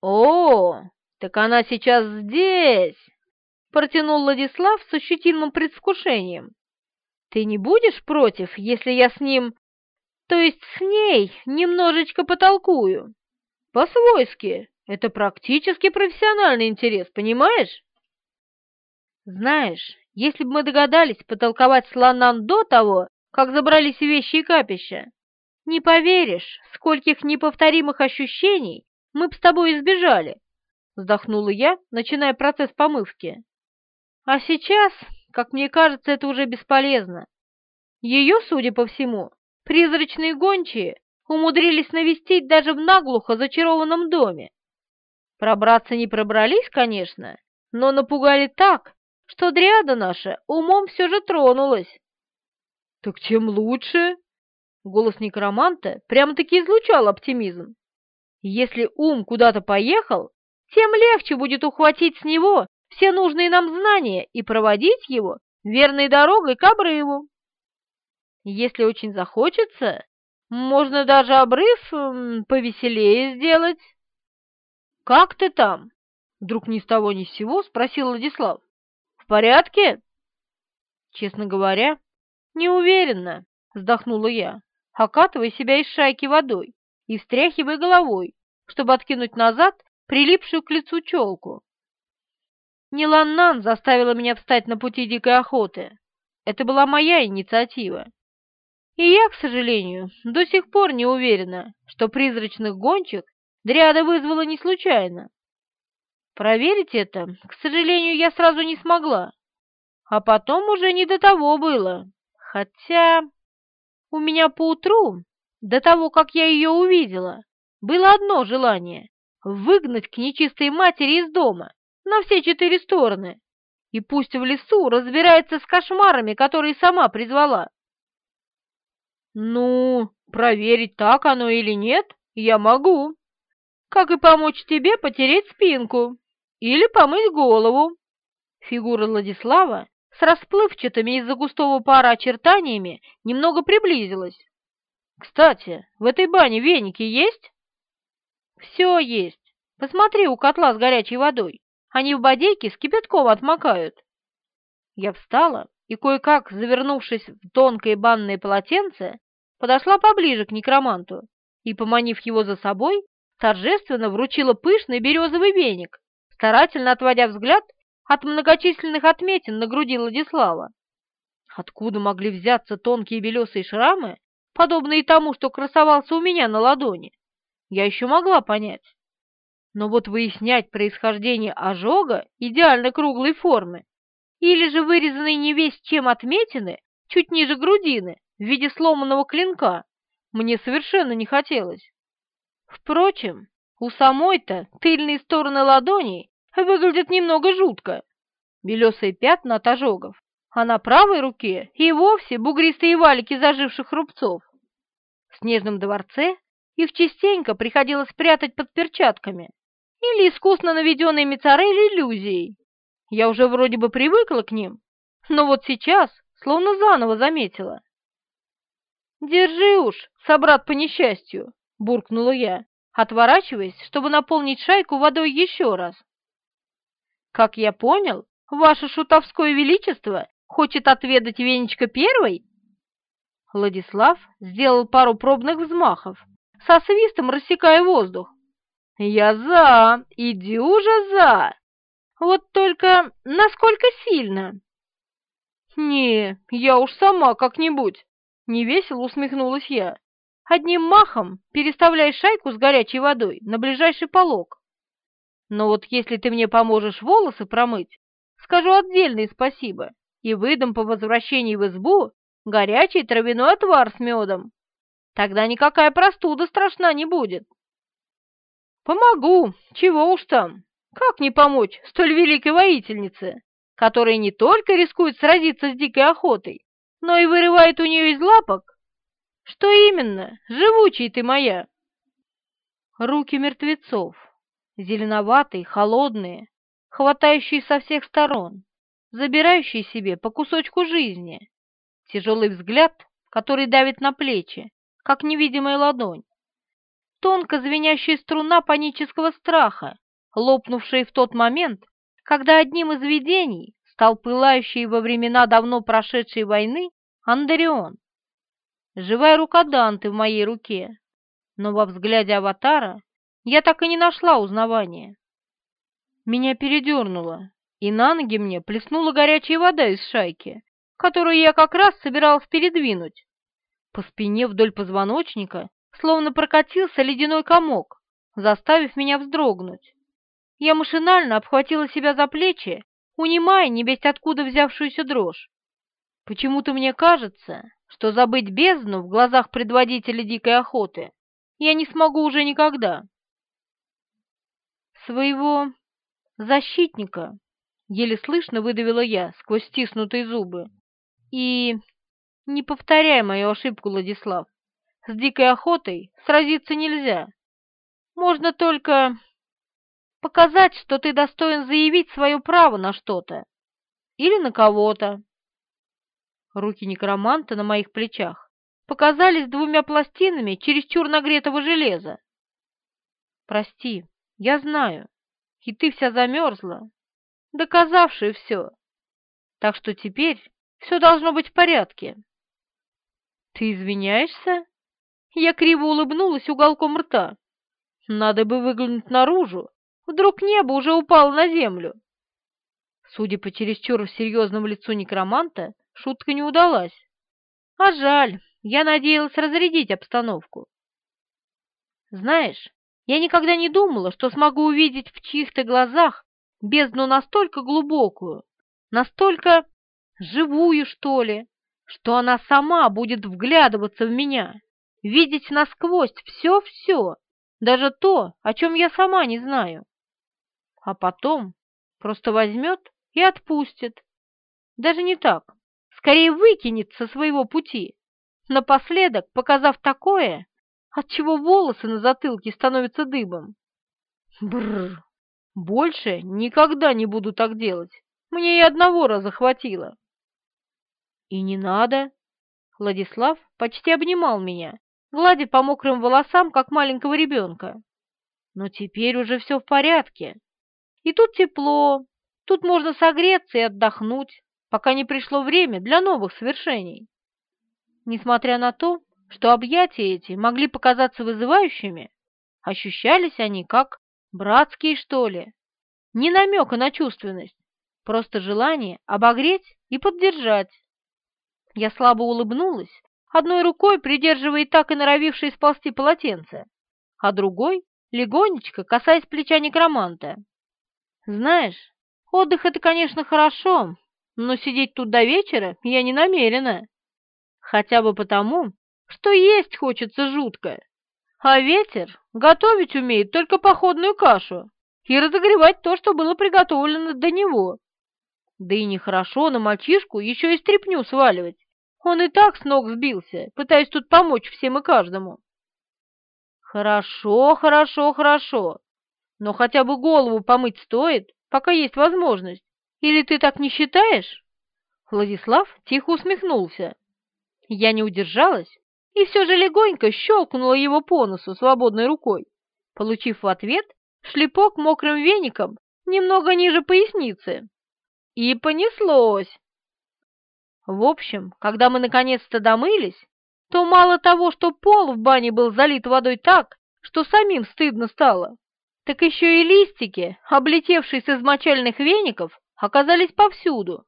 «О, так она сейчас здесь!» — протянул Владислав с ощутимым предвкушением. «Ты не будешь против, если я с ним, то есть с ней, немножечко потолкую? По-свойски, это практически профессиональный интерес, понимаешь?» «Знаешь, если бы мы догадались потолковать с Ланан до того, как забрались вещи и капища, не поверишь, скольких неповторимых ощущений мы б с тобой избежали», — вздохнула я, начиная процесс помывки. «А сейчас, как мне кажется, это уже бесполезно. Ее, судя по всему, призрачные гончие умудрились навестить даже в наглухо зачарованном доме. Пробраться не пробрались, конечно, но напугали так, что дряда наша умом все же тронулась». «Так чем лучше?» Голос некроманта прямо-таки излучал оптимизм. Если ум куда-то поехал, тем легче будет ухватить с него все нужные нам знания и проводить его верной дорогой к обрыву. Если очень захочется, можно даже обрыв повеселее сделать. «Как ты там?» — вдруг ни с того ни с сего спросил Владислав. «В порядке?» «Честно говоря, не уверена», — вздохнула я, окатывая себя из шайки водой и встряхивая головой, чтобы откинуть назад прилипшую к лицу челку. Не Ланнан заставила меня встать на пути дикой охоты. Это была моя инициатива. И я, к сожалению, до сих пор не уверена, что призрачных гонщик Дриада вызвала не случайно. Проверить это, к сожалению, я сразу не смогла. А потом уже не до того было. Хотя у меня поутру до того, как я ее увидела, было одно желание — выгнать к нечистой матери из дома на все четыре стороны, и пусть в лесу разбирается с кошмарами, которые сама призвала. Ну, проверить, так оно или нет, я могу. Как и помочь тебе потереть спинку или помыть голову. Фигура Владислава с расплывчатыми из-за густого пара очертаниями немного приблизилась. Кстати, в этой бане веники есть? Все есть. Посмотри у котла с горячей водой. Они в бодейке с кипятком отмокают. Я встала и, кое-как завернувшись в тонкое банное полотенце, подошла поближе к некроманту и, поманив его за собой, торжественно вручила пышный березовый веник, старательно отводя взгляд от многочисленных отметин на груди Владислава. Откуда могли взяться тонкие белесые шрамы, подобные тому, что красовался у меня на ладони, я еще могла понять. Но вот выяснять происхождение ожога идеально круглой формы или же вырезанной не весь чем отметины чуть ниже грудины в виде сломанного клинка мне совершенно не хотелось. Впрочем, у самой-то тыльные стороны ладоней выглядят немного жутко. Белесые пятна от ожогов, а на правой руке и вовсе бугристые валики заживших рубцов. В снежном дворце их частенько приходилось спрятать под перчатками или искусно наведенной Мицарель иллюзией. Я уже вроде бы привыкла к ним, но вот сейчас словно заново заметила. «Держи уж, собрат по несчастью!» — буркнула я, отворачиваясь, чтобы наполнить шайку водой еще раз. «Как я понял, ваше шутовское величество хочет отведать венечка первой?» Владислав сделал пару пробных взмахов, со свистом рассекая воздух. «Я за, иди уже за! Вот только насколько сильно?» «Не, я уж сама как-нибудь», — невесело усмехнулась я, одним махом переставляя шайку с горячей водой на ближайший полог. «Но вот если ты мне поможешь волосы промыть, скажу отдельное спасибо и выдам по возвращении в избу горячий травяной отвар с медом. Тогда никакая простуда страшна не будет». «Помогу, чего уж там, как не помочь столь великой воительнице?» который не только рискует сразиться с дикой охотой, но и вырывает у нее из лапок? Что именно, живучий ты моя? Руки мертвецов, зеленоватые, холодные, хватающие со всех сторон, забирающие себе по кусочку жизни, тяжелый взгляд, который давит на плечи, как невидимая ладонь, тонко звенящая струна панического страха, лопнувшая в тот момент, когда одним из видений стал пылающий во времена давно прошедшей войны Андерион. Живая рука Данты в моей руке, но во взгляде аватара я так и не нашла узнавания. Меня передернуло, и на ноги мне плеснула горячая вода из шайки, которую я как раз собиралась передвинуть. По спине вдоль позвоночника словно прокатился ледяной комок, заставив меня вздрогнуть. Я машинально обхватила себя за плечи, унимая небесть откуда взявшуюся дрожь. Почему-то мне кажется, что забыть бездну в глазах предводителя дикой охоты я не смогу уже никогда. Своего защитника еле слышно выдавила я сквозь стиснутые зубы. И не повторяй мою ошибку, Владислав. С дикой охотой сразиться нельзя. Можно только показать, что ты достоин заявить свое право на что-то или на кого-то. Руки некроманта на моих плечах показались двумя пластинами чересчур нагретого железа. Прости, я знаю, и ты вся замерзла, доказавшая все, так что теперь все должно быть в порядке. Ты извиняешься? Я криво улыбнулась уголком рта. Надо бы выглянуть наружу Вдруг небо уже упало на землю? Судя по чересчур серьезному лицу некроманта, шутка не удалась. А жаль, я надеялась разрядить обстановку. Знаешь, я никогда не думала, что смогу увидеть в чьих-то глазах бездну настолько глубокую, настолько живую, что ли, что она сама будет вглядываться в меня, видеть насквозь все-все, даже то, о чем я сама не знаю а потом просто возьмет и отпустит. Даже не так, скорее выкинет со своего пути, напоследок показав такое, от чего волосы на затылке становятся дыбом. Бррр, больше никогда не буду так делать, мне и одного раза хватило. И не надо. Владислав почти обнимал меня, гладя по мокрым волосам, как маленького ребенка. Но теперь уже все в порядке. И тут тепло, тут можно согреться и отдохнуть, пока не пришло время для новых свершений. Несмотря на то, что объятия эти могли показаться вызывающими, ощущались они как братские, что ли. Не намека на чувственность, просто желание обогреть и поддержать. Я слабо улыбнулась, одной рукой придерживая так и норовившее сползти полотенце, а другой легонечко касаясь плеча некроманта. «Знаешь, отдых — это, конечно, хорошо, но сидеть тут до вечера я не намерена. Хотя бы потому, что есть хочется жутко. А ветер готовить умеет только походную кашу и разогревать то, что было приготовлено до него. Да и нехорошо на мальчишку еще и стряпню сваливать. Он и так с ног сбился, пытаясь тут помочь всем и каждому. Хорошо, хорошо, хорошо. Но хотя бы голову помыть стоит, пока есть возможность. Или ты так не считаешь? Владислав тихо усмехнулся. Я не удержалась и все же легонько щелкнула его по носу свободной рукой, получив в ответ шлепок мокрым веником немного ниже поясницы. И понеслось. В общем, когда мы наконец-то домылись, то мало того, что пол в бане был залит водой так, что самим стыдно стало, так еще и листики, облетевшие с измочальных веников, оказались повсюду,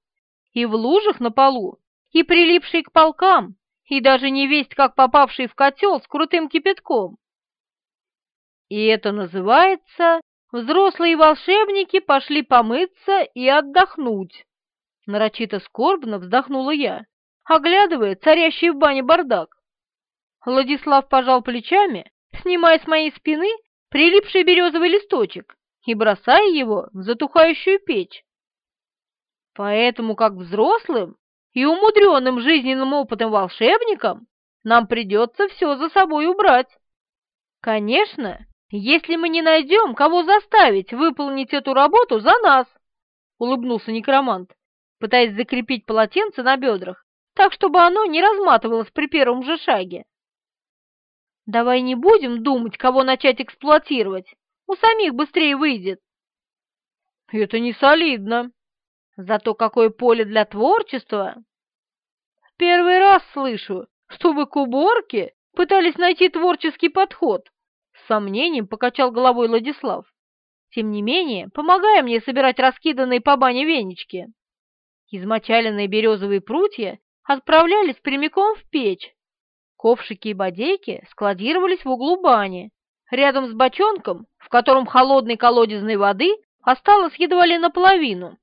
и в лужах на полу, и прилипшие к полкам, и даже не весть как попавший в котел с крутым кипятком. И это называется «взрослые волшебники пошли помыться и отдохнуть». Нарочито скорбно вздохнула я, оглядывая царящий в бане бардак. Владислав пожал плечами, снимая с моей спины прилипший березовый листочек и бросая его в затухающую печь. Поэтому как взрослым и умудренным жизненным опытом волшебникам нам придется все за собой убрать. Конечно, если мы не найдем, кого заставить выполнить эту работу за нас, улыбнулся некромант пытаясь закрепить полотенце на бедрах, так, чтобы оно не разматывалось при первом же шаге. «Давай не будем думать, кого начать эксплуатировать, у самих быстрее выйдет». «Это не солидно. Зато какое поле для творчества!» «Первый раз слышу, что вы к уборке пытались найти творческий подход», с сомнением покачал головой Владислав. «Тем не менее, помогай мне собирать раскиданные по бане венички». Измочаленные березовые прутья отправлялись прямиком в печь. Ковшики и бодейки складировались в углу бани, рядом с бочонком, в котором холодной колодезной воды осталось едва ли наполовину.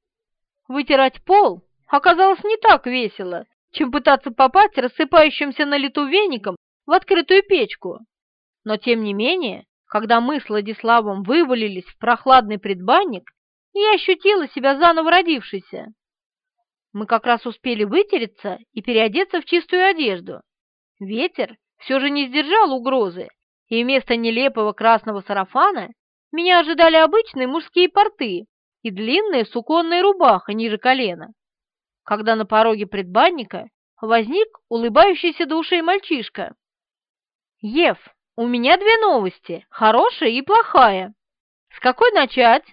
Вытирать пол оказалось не так весело, чем пытаться попасть рассыпающимся на лету веником в открытую печку. Но тем не менее, когда мы с Владиславом вывалились в прохладный предбанник, я ощутила себя заново родившейся. Мы как раз успели вытереться и переодеться в чистую одежду. Ветер все же не сдержал угрозы, и вместо нелепого красного сарафана меня ожидали обычные мужские порты и длинная суконная рубаха ниже колена. Когда на пороге предбанника возник улыбающийся до ушей мальчишка. «Ев, у меня две новости, хорошая и плохая. С какой начать?»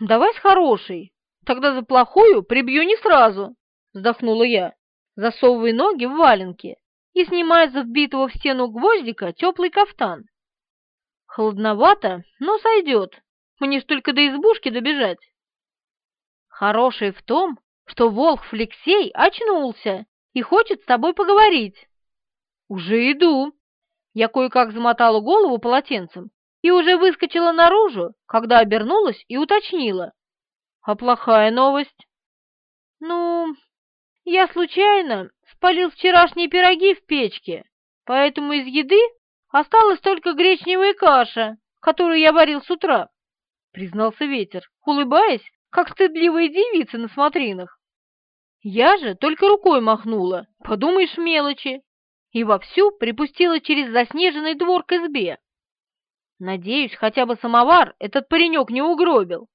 «Давай с хорошей», Тогда за плохую прибью не сразу, вздохнула я, засовывая ноги в валенки и снимая за вбитого в стену гвоздика теплый кафтан. Холодновато, но сойдет. Мне столько до избушки добежать. Хорошее в том, что волк Флексей очнулся и хочет с тобой поговорить. Уже иду. Я кое-как замотала голову полотенцем и уже выскочила наружу, когда обернулась и уточнила. А плохая новость? Ну, я случайно спалил вчерашние пироги в печке, поэтому из еды осталась только гречневая каша, которую я варил с утра, признался ветер, улыбаясь, как стыдливая девица на смотринах. Я же только рукой махнула, подумаешь, мелочи, и вовсю припустила через заснеженный двор к избе. Надеюсь, хотя бы самовар этот паренек не угробил.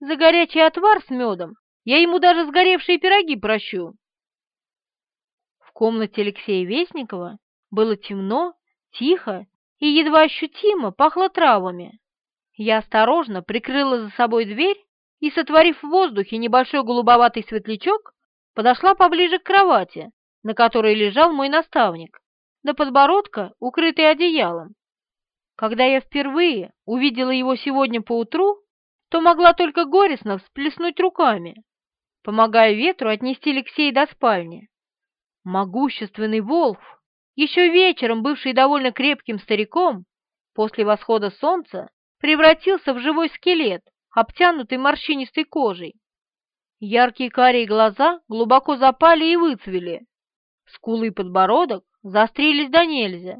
За горячий отвар с медом я ему даже сгоревшие пироги прощу. В комнате Алексея Вестникова было темно, тихо и едва ощутимо пахло травами. Я осторожно прикрыла за собой дверь и, сотворив в воздухе небольшой голубоватый светлячок, подошла поближе к кровати, на которой лежал мой наставник, до подбородка, укрытый одеялом. Когда я впервые увидела его сегодня поутру, то могла только горестно всплеснуть руками, помогая ветру отнести Алексея до спальни, Могущественный Волф, еще вечером бывший довольно крепким стариком, после восхода солнца превратился в живой скелет, обтянутый морщинистой кожей. Яркие карие глаза глубоко запали и выцвели. Скулы и подбородок заострились до нельзя,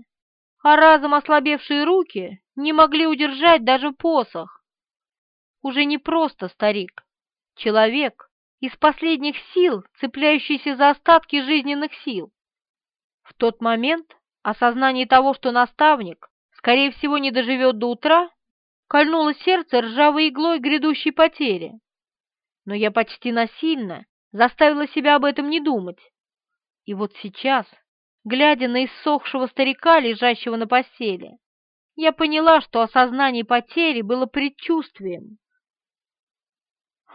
а разом ослабевшие руки не могли удержать даже посох. Уже не просто старик, человек, из последних сил, цепляющийся за остатки жизненных сил. В тот момент осознание того, что наставник, скорее всего, не доживет до утра, кольнуло сердце ржавой иглой грядущей потери. Но я почти насильно заставила себя об этом не думать. И вот сейчас, глядя на иссохшего старика, лежащего на постели, я поняла, что осознание потери было предчувствием.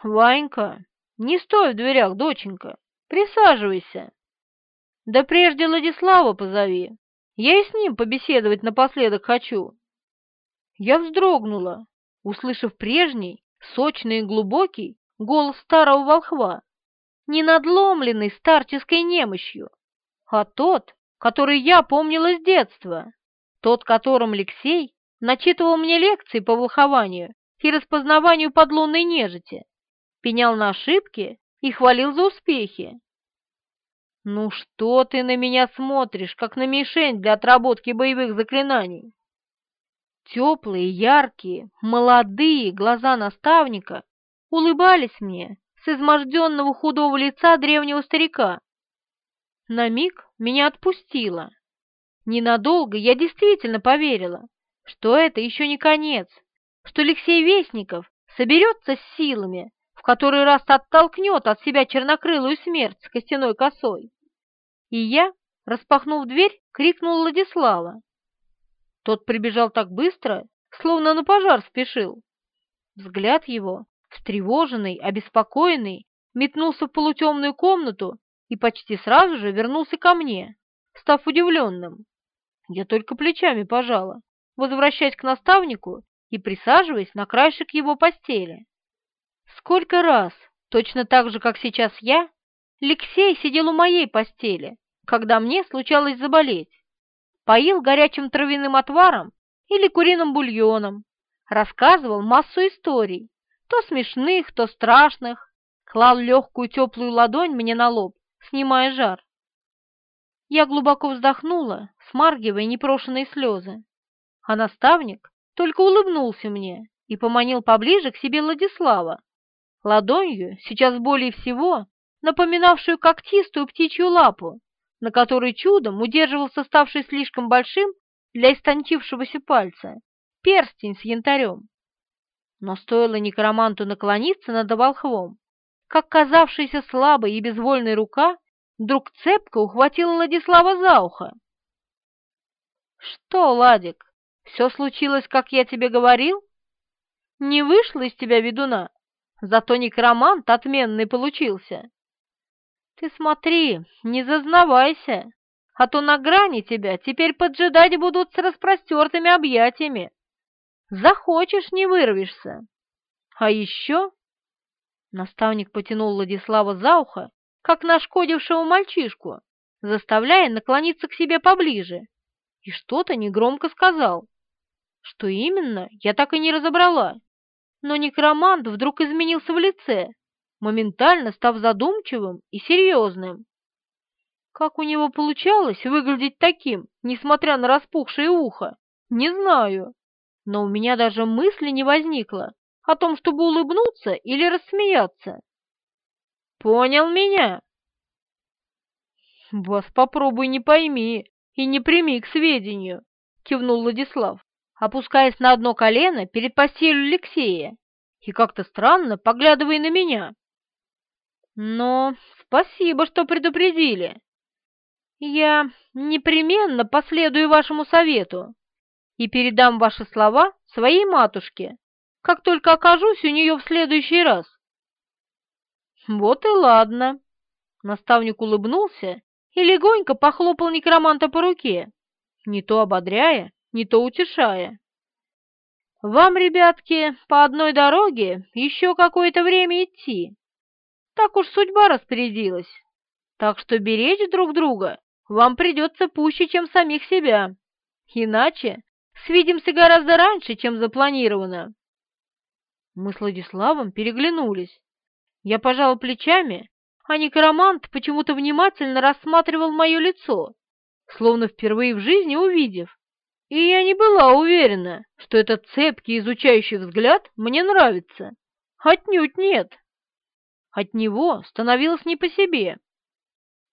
«Ванька, не стой в дверях, доченька, присаживайся. Да прежде Владислава позови, я и с ним побеседовать напоследок хочу». Я вздрогнула, услышав прежний, сочный и глубокий голос старого волхва, не надломленный старческой немощью, а тот, который я помнила с детства, тот, которым Алексей начитывал мне лекции по волхованию и распознаванию подлунной нежити пенял на ошибки и хвалил за успехи. «Ну что ты на меня смотришь, как на мишень для отработки боевых заклинаний?» Теплые, яркие, молодые глаза наставника улыбались мне с изможденного худого лица древнего старика. На миг меня отпустило. Ненадолго я действительно поверила, что это еще не конец, что Алексей Вестников соберется с силами в который раз оттолкнет от себя чернокрылую смерть с костяной косой. И я, распахнув дверь, крикнул Владислава. Тот прибежал так быстро, словно на пожар спешил. Взгляд его, встревоженный, обеспокоенный, метнулся в полутемную комнату и почти сразу же вернулся ко мне, став удивленным. Я только плечами пожала, возвращаясь к наставнику и присаживаясь на краешек его постели. Сколько раз, точно так же, как сейчас я, Алексей сидел у моей постели, когда мне случалось заболеть, поил горячим травяным отваром или куриным бульоном, рассказывал массу историй, то смешных, то страшных, клал легкую теплую ладонь мне на лоб, снимая жар. Я глубоко вздохнула, смаргивая непрошенные слезы, а наставник только улыбнулся мне и поманил поближе к себе Владислава, ладонью, сейчас более всего, напоминавшую когтистую птичью лапу, на которой чудом удерживался ставший слишком большим для истончившегося пальца перстень с янтарем. Но стоило некроманту наклониться над волхвом, как казавшаяся слабой и безвольной рука вдруг цепко ухватила Владислава за ухо. «Что, Ладик, все случилось, как я тебе говорил? Не вышло из тебя ведуна?» Зато некромант отменный получился. Ты смотри, не зазнавайся, а то на грани тебя теперь поджидать будут с распростертыми объятиями. Захочешь, не вырвешься. А еще... Наставник потянул Владислава за ухо, как нашкодившего мальчишку, заставляя наклониться к себе поближе, и что-то негромко сказал. Что именно, я так и не разобрала но некромант вдруг изменился в лице, моментально став задумчивым и серьезным. Как у него получалось выглядеть таким, несмотря на распухшее ухо, не знаю, но у меня даже мысли не возникло о том, чтобы улыбнуться или рассмеяться. «Понял меня?» «Вас попробуй не пойми и не прими к сведению», — кивнул Владислав опускаясь на одно колено перед постелью Алексея и как-то странно поглядывая на меня. «Но спасибо, что предупредили. Я непременно последую вашему совету и передам ваши слова своей матушке, как только окажусь у нее в следующий раз». «Вот и ладно», — наставник улыбнулся и легонько похлопал некроманта по руке, не то ободряя, не то утешая. «Вам, ребятки, по одной дороге еще какое-то время идти. Так уж судьба распорядилась. Так что беречь друг друга вам придется пуще, чем самих себя. Иначе свидимся гораздо раньше, чем запланировано. Мы с Владиславом переглянулись. Я пожал плечами, а некромант почему-то внимательно рассматривал мое лицо, словно впервые в жизни увидев. И я не была уверена, что этот цепкий изучающий взгляд мне нравится. Отнюдь нет. От него становилось не по себе.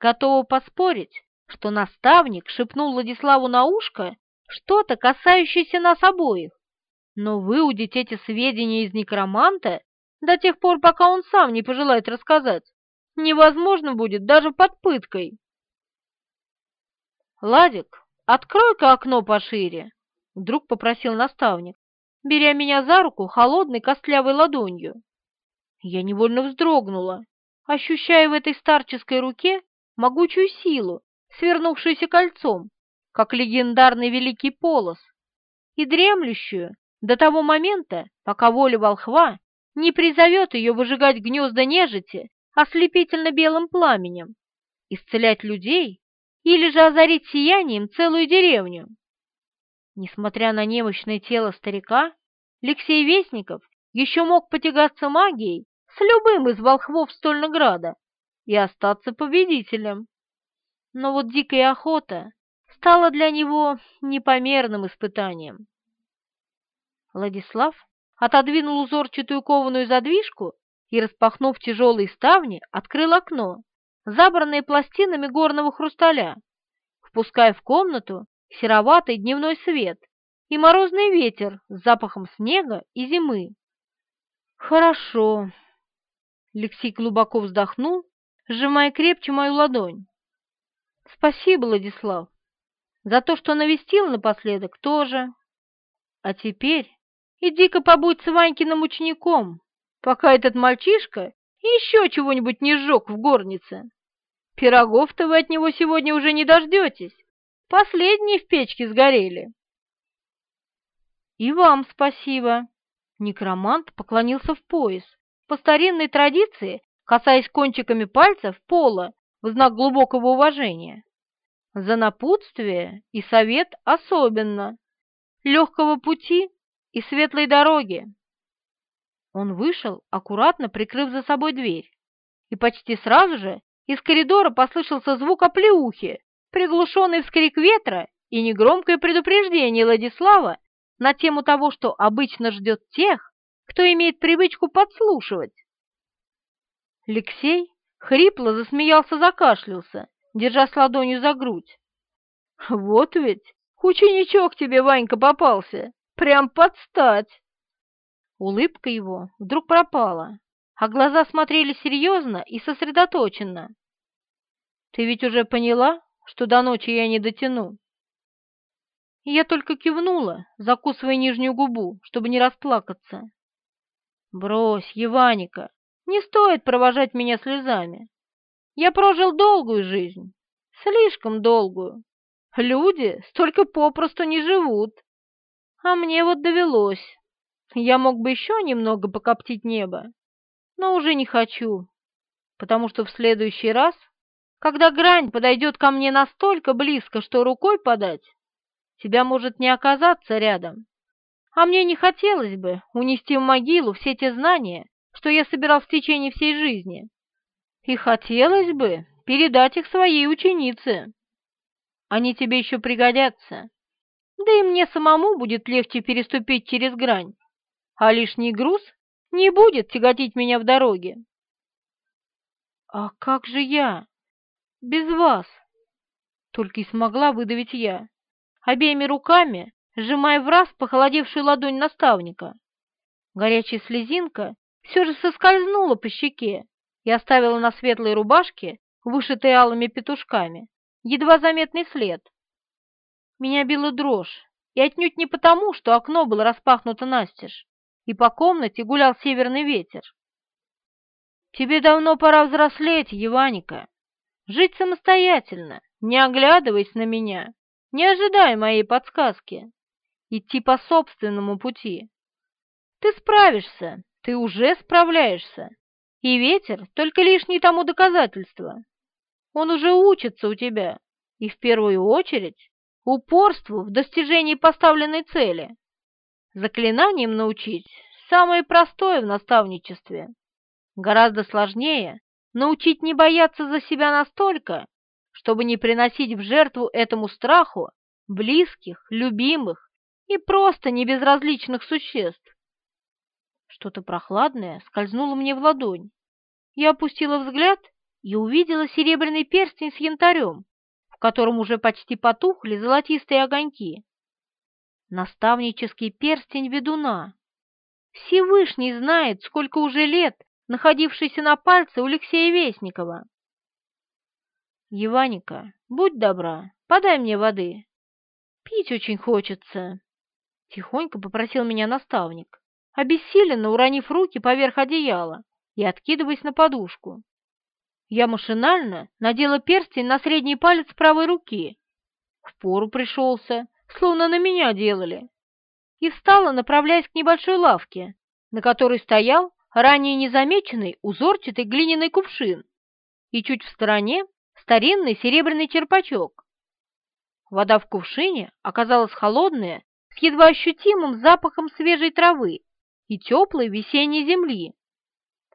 Готова поспорить, что наставник шепнул Владиславу на ушко что-то, касающееся нас обоих. Но выудить эти сведения из некроманта до тех пор, пока он сам не пожелает рассказать, невозможно будет даже под пыткой. «Ладик, открой-ка окно пошире», — вдруг попросил наставник, беря меня за руку холодной костлявой ладонью. Я невольно вздрогнула, ощущая в этой старческой руке могучую силу, свернувшуюся кольцом, как легендарный великий полос, и дремлющую до того момента, пока воля волхва не призовет ее выжигать гнезда нежити ослепительно белым пламенем, исцелять людей или же озарить сиянием целую деревню. Несмотря на немощное тело старика, Алексей Вестников еще мог потягаться магией с любым из волхвов Стольнограда и остаться победителем. Но вот дикая охота стала для него непомерным испытанием. Владислав отодвинул узорчатую кованую задвижку и, распахнув тяжелые ставни, открыл окно, забранное пластинами горного хрусталя, впуская в комнату сероватый дневной свет и морозный ветер с запахом снега и зимы. «Хорошо», — Алексей глубоко вздохнул, сжимая крепче мою ладонь. «Спасибо, Владислав, за то, что навестил напоследок тоже. А теперь иди-ка побудь с Ванькиным учеником, пока этот мальчишка еще чего-нибудь не сжег в горнице. Пирогов-то вы от него сегодня уже не дождетесь, последние в печке сгорели». «И вам спасибо», Некромант поклонился в пояс, по старинной традиции, касаясь кончиками пальцев пола в знак глубокого уважения. За напутствие и совет особенно, легкого пути и светлой дороги. Он вышел, аккуратно прикрыв за собой дверь, и почти сразу же из коридора послышался звук оплеухи, приглушенный вскрик ветра и негромкое предупреждение Владислава на тему того, что обычно ждет тех, кто имеет привычку подслушивать. Алексей хрипло засмеялся, закашлялся, держась ладонью за грудь. «Вот ведь ученичок тебе, Ванька, попался, прям под стать!» Улыбка его вдруг пропала, а глаза смотрели серьезно и сосредоточенно. «Ты ведь уже поняла, что до ночи я не дотяну?» Я только кивнула, закусывая нижнюю губу, чтобы не расплакаться. «Брось, Еваника, не стоит провожать меня слезами. Я прожил долгую жизнь, слишком долгую. Люди столько попросту не живут. А мне вот довелось. Я мог бы еще немного покоптить небо, но уже не хочу, потому что в следующий раз, когда грань подойдет ко мне настолько близко, что рукой подать, тебя может не оказаться рядом. А мне не хотелось бы унести в могилу все те знания, что я собирал в течение всей жизни. И хотелось бы передать их своей ученице. Они тебе еще пригодятся. Да и мне самому будет легче переступить через грань, а лишний груз не будет тяготить меня в дороге. А как же я? Без вас? Только и смогла выдавить я обеими руками сжимая в раз похолодевшую ладонь наставника. Горячая слезинка все же соскользнула по щеке и оставила на светлой рубашке, вышитой алыми петушками, едва заметный след. Меня била дрожь, и отнюдь не потому, что окно было распахнуто настежь, и по комнате гулял северный ветер. «Тебе давно пора взрослеть, Еваника, жить самостоятельно, не оглядываясь на меня, не ожидая моей подсказки, идти по собственному пути. Ты справишься, ты уже справляешься, и ветер — только лишнее тому доказательство. Он уже учится у тебя, и в первую очередь упорству в достижении поставленной цели. Заклинанием научить самое простое в наставничестве. Гораздо сложнее научить не бояться за себя настолько, чтобы не приносить в жертву этому страху близких, любимых и просто небезразличных существ. Что-то прохладное скользнуло мне в ладонь. Я опустила взгляд и увидела серебряный перстень с янтарем, в котором уже почти потухли золотистые огоньки. Наставнический перстень ведуна. Всевышний знает, сколько уже лет находившийся на пальце у Алексея Вестникова. «Еваника, будь добра, подай мне воды. Пить очень хочется», — тихонько попросил меня наставник, обессиленно уронив руки поверх одеяла и откидываясь на подушку. Я машинально надела перстень на средний палец правой руки. В пору пришелся, словно на меня делали. И встала, направляясь к небольшой лавке, на которой стоял ранее незамеченный узорчатый глиняный кувшин и чуть в стороне старинный серебряный черпачок. Вода в кувшине оказалась холодная, с едва ощутимым запахом свежей травы и теплой весенней земли.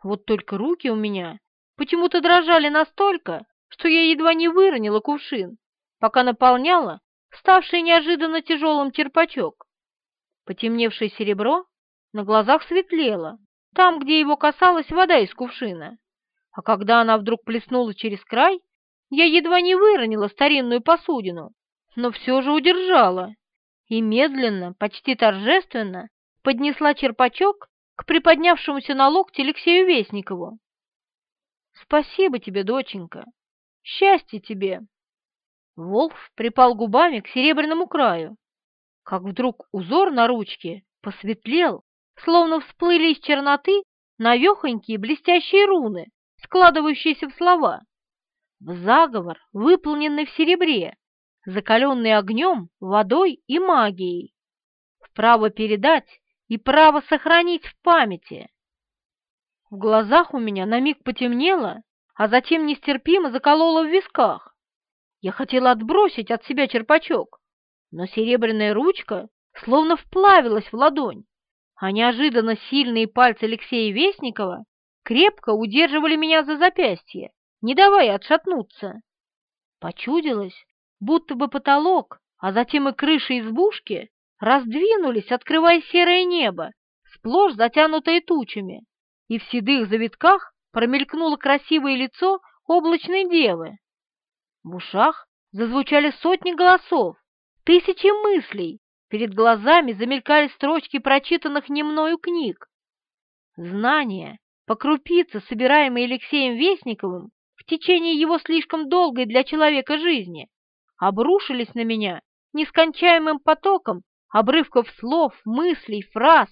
Вот только руки у меня почему-то дрожали настолько, что я едва не выронила кувшин, пока наполняла ставший неожиданно тяжелым черпачок. Потемневшее серебро на глазах светлело, там, где его касалась вода из кувшина. А когда она вдруг плеснула через край, я едва не выронила старинную посудину, но все же удержала и медленно, почти торжественно поднесла черпачок к приподнявшемуся на локте Алексею Вестникову. «Спасибо тебе, доченька! Счастья тебе!» Волф припал губами к серебряному краю, как вдруг узор на ручке посветлел, словно всплыли из черноты навехонькие блестящие руны, складывающиеся в слова в заговор, выполненный в серебре, закаленный огнем, водой и магией, право передать и право сохранить в памяти. В глазах у меня на миг потемнело, а затем нестерпимо закололо в висках. Я хотела отбросить от себя черпачок, но серебряная ручка словно вплавилась в ладонь, а неожиданно сильные пальцы Алексея Вестникова крепко удерживали меня за запястье не давая отшатнуться. Почудилось, будто бы потолок, а затем и крыша избушки раздвинулись, открывая серое небо, сплошь затянутое тучами, и в седых завитках промелькнуло красивое лицо облачной девы. В ушах зазвучали сотни голосов, тысячи мыслей, перед глазами замелькали строчки прочитанных не мною книг. Знания, по крупице, собираемые Алексеем Вестниковым, в течение его слишком долгой для человека жизни, обрушились на меня нескончаемым потоком обрывков слов, мыслей, фраз,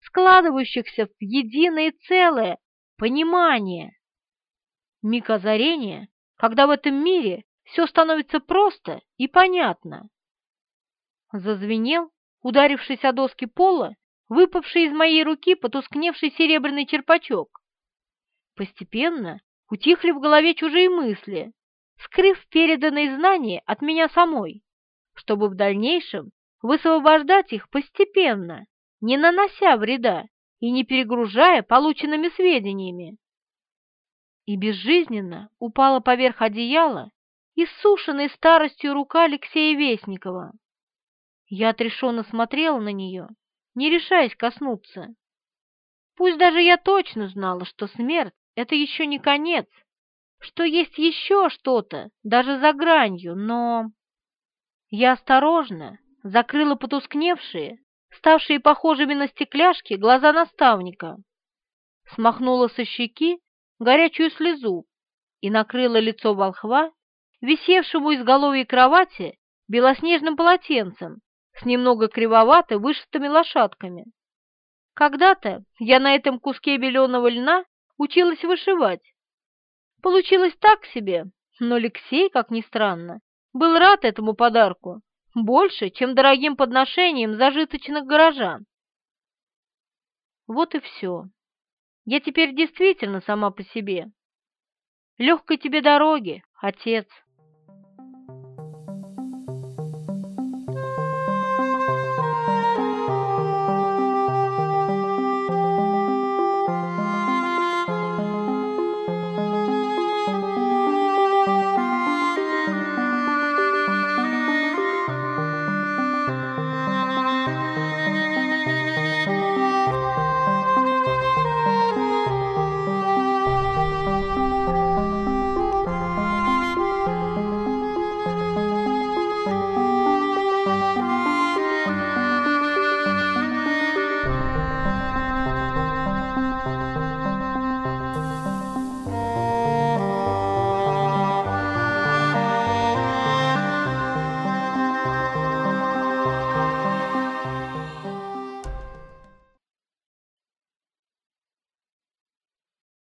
складывающихся в единое целое понимание. Миг озарения, когда в этом мире все становится просто и понятно. Зазвенел, ударившись о доски пола, выпавший из моей руки потускневший серебряный черпачок. Постепенно утихли в голове чужие мысли, скрыв переданные знания от меня самой, чтобы в дальнейшем высвобождать их постепенно, не нанося вреда и не перегружая полученными сведениями. И безжизненно упала поверх одеяла иссушенная старостью рука Алексея Вестникова. Я отрешенно смотрела на нее, не решаясь коснуться. Пусть даже я точно знала, что смерть это еще не конец, что есть еще что-то, даже за гранью, но... Я осторожно закрыла потускневшие, ставшие похожими на стекляшки, глаза наставника, смахнула со щеки горячую слезу и накрыла лицо волхва, висевшему изголовья кровати, белоснежным полотенцем с немного кривовато вышитыми лошадками. Когда-то я на этом куске беленого льна училась вышивать. Получилось так себе, но Алексей, как ни странно, был рад этому подарку больше, чем дорогим подношениям зажиточных горожан. Вот и все. Я теперь действительно сама по себе. Легкой тебе дороги, отец.